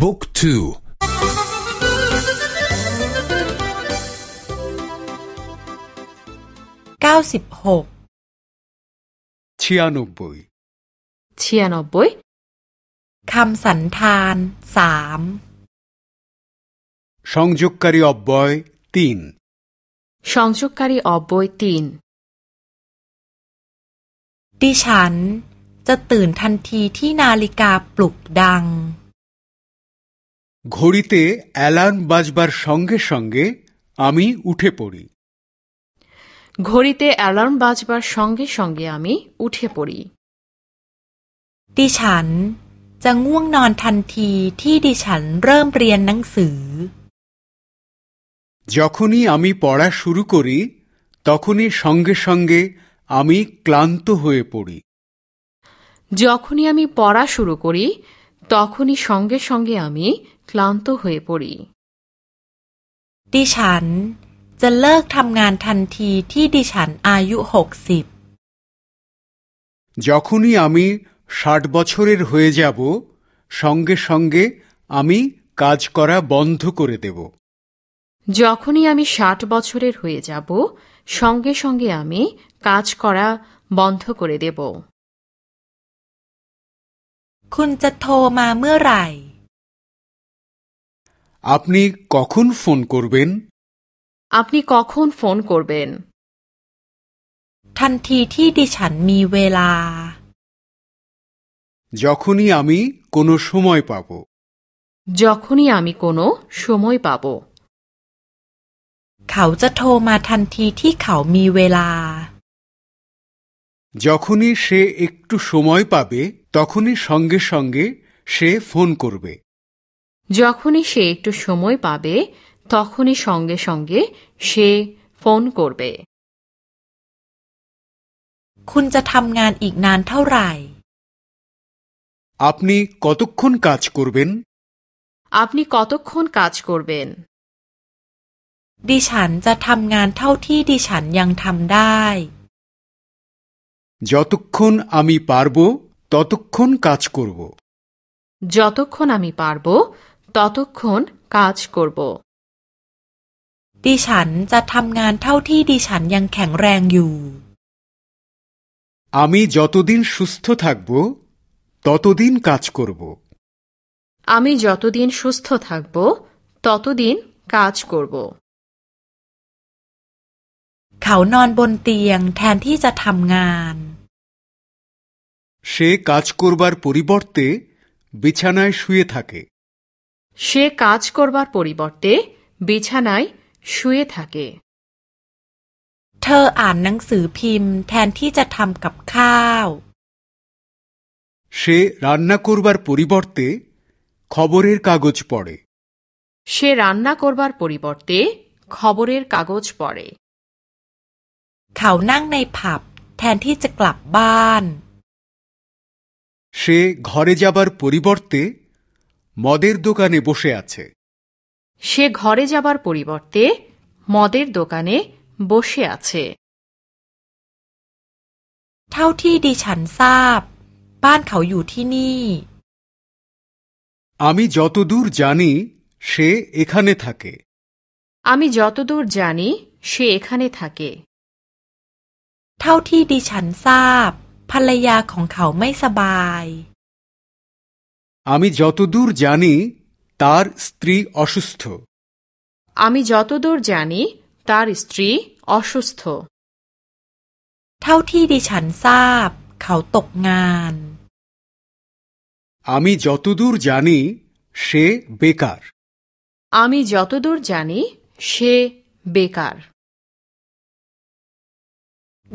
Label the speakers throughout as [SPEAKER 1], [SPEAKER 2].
[SPEAKER 1] บุ๊กทู
[SPEAKER 2] เก้าสิบหก
[SPEAKER 3] เชียโนบุยเชียโนบุย
[SPEAKER 2] คำสันธานสาม
[SPEAKER 4] ชงจุ
[SPEAKER 3] กกา
[SPEAKER 4] รีอบบอยตีน
[SPEAKER 3] ชงจุกการีอบบอยตีน
[SPEAKER 2] ดิฉันจะตื่นทันทีที่นาฬิกาปลุกดัง
[SPEAKER 4] ঘড়িতে অ্যালার্ম বাজবার সঙ্গে সঙ্গে আমি উঠে পড়ি
[SPEAKER 3] ঘড়িতে অ্যালার্ম বাজবার সঙ্গে সঙ্গে আমি উঠে পড়ি
[SPEAKER 2] ดิฉันจะง่วงนอนทันทีที่ดิฉันเริ่มเรียนหนังสือ
[SPEAKER 4] যখনই আমি পড়া শুরু করি তখনই সঙ্গে সঙ্গে আমি ক্লান্ত হয়ে পড়ি
[SPEAKER 3] যখনই আমি পড়া শুরু করি তখনই সঙ্গে সঙ্গে আমি ক্লান্ত হয়ে পড়ি
[SPEAKER 2] ดิฉันจะเลิกทำงานทันทีที่ดิฉันอายุหกสิบ
[SPEAKER 4] যখনই আমি ষাট বছরের হয়ে যাব সঙ্গে সঙ্গে আমি কাজ করা বন্ধ করে দেব
[SPEAKER 3] যখনই আমি ষাট বছরের হয়ে যাব সঙ্গে সঙ্গে আমি কাজ করা বন্ধ করে দেব
[SPEAKER 2] คุณจะโทรมาเมื่อไหร่
[SPEAKER 4] আপনি কখন ফোন করবেন
[SPEAKER 3] আপনি কখন ফোন করবেন
[SPEAKER 2] ทันทีที่ดิฉันมีเวลา
[SPEAKER 4] যখনই আমি কোনো সময় পাব
[SPEAKER 3] যখনই আমি কোনো সময় পাব
[SPEAKER 2] เขาจะโทรมาทันทีที่เขามีเวลา
[SPEAKER 4] যখনই সে একটু সময় পাবে তখনই সঙ্গে সঙ্গে সে ফোন করবে
[SPEAKER 3] যখনই সে একটু সময় পাবে তখনই সঙ্গে সঙ্গে সে ফোন করবে
[SPEAKER 2] คุณจะทำงานอีกนานเท่าไหร่
[SPEAKER 4] আপনি কতক্ষণ কাজ করবেন
[SPEAKER 3] আপনি কতক্ষণ কাজ করবেন
[SPEAKER 2] ดิฉันจะทำงานเท่าที่ดิฉันยังทำได้
[SPEAKER 4] যতক্ষণ আমি পারব ততক্ষণ কাজ করব
[SPEAKER 3] যতক্ষণ আমি পারব ততক্ষণ কাজ করব
[SPEAKER 2] ดิฉันจะทำงานเท่าที่ดิฉันยังแข็งแรงอยู่
[SPEAKER 4] আমি যতদিন সুস্থ থাকব ততদিন কাজ করব
[SPEAKER 3] আমি যতদিন সুস্থ থাকব ততদিন কাজ করব
[SPEAKER 2] เขานอนบนเตียงแทนที่จะทำงาน
[SPEAKER 4] সে কাজ করবার পরিবর্তে বিছানায় শুয়ে থাকে
[SPEAKER 3] সে কাজ করবার পরিবর্তে বিছানায় শুয়ে থাকে
[SPEAKER 2] เธออ่านหนังสือพิมพ์ แทนที่จะทำกับข้าว
[SPEAKER 4] সে রান্না করবার পরিবর্তে খবরের কাগজ পড়ে
[SPEAKER 3] সে রান্না করবার পরিবর্তে খবরের কাগজ পড়ে
[SPEAKER 2] เขานั่งในผับ แทนที่จะกลับบ้าน
[SPEAKER 4] সে ঘরে যাবার পরিবর্তে মদের দোকানে বসে আছে
[SPEAKER 3] সে ঘরে যাবার পরিবর্তে মদের দোকানে বসে আছে
[SPEAKER 2] เท่าที่ดิฉันทราบ บ้านเขาอยู่ที่นี่
[SPEAKER 4] আমি যতদূর জানি সে এখানে থাকে
[SPEAKER 3] আমি যতদূর জানি সে এখানে থাকে
[SPEAKER 2] เท่าที่ดิฉันทราบ ภรรยาของเขาไม่สบาย
[SPEAKER 4] আমি যতদূর জানি তার স্ত্রী অসুস্থ
[SPEAKER 3] আমি যতদূর জানি তার স্ত্রী অসুস্থ
[SPEAKER 2] เท่าที่ดิฉันทราบ เขาตกงาน
[SPEAKER 4] আমি যতদূর জানি সে বেকার
[SPEAKER 3] আমি যতদূর জানি সে বেকার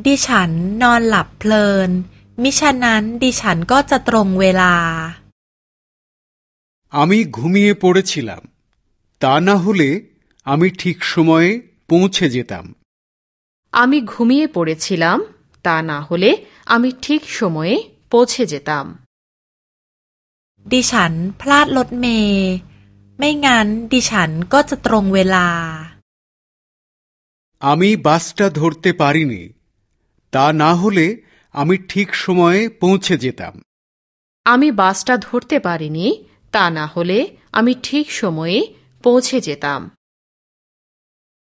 [SPEAKER 2] ดิฉันนอนหลับเพลิน มิฉะนั้นดิฉันก็จะตรงเวลา
[SPEAKER 4] আমি ঘুমিয়ে পড়েছিলাম তা না হলে আমি ঠিক সময়ে পৌঁছে যেতাম
[SPEAKER 3] আমি ঘুমিয়ে পড়েছিলাম তা না হলে আমি ঠিক সময়ে পৌঁছে যেতাম
[SPEAKER 2] ดิฉันพลาดรถเมย์ไม่งั้นดิฉันก็จะตรงเวลา
[SPEAKER 4] আমি বাসটা ধরতে পারিনি তা না হলে আমি ঠিক সময়ে পৌঁছে যেতাম
[SPEAKER 3] আমি বাসটা ধরতে পারিনি তা না হলে আমি ঠিক সময়ে পৌঁছে যেতাম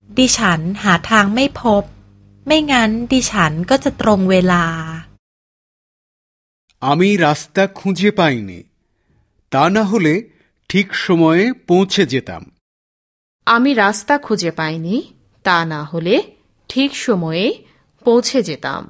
[SPEAKER 2] ดิฉันหาทางไม่พบ ไม่งั้นดิฉันก็จะตรงเวลา
[SPEAKER 4] আমি রাস্তা খুঁজে পাইনি তা না হলে ঠিক সময়ে পৌঁছে যেতাম
[SPEAKER 3] আমি রাস্তা খুঁজে পাইনি তা না হলে ঠিক সময়ে পৌঁছে যেতাম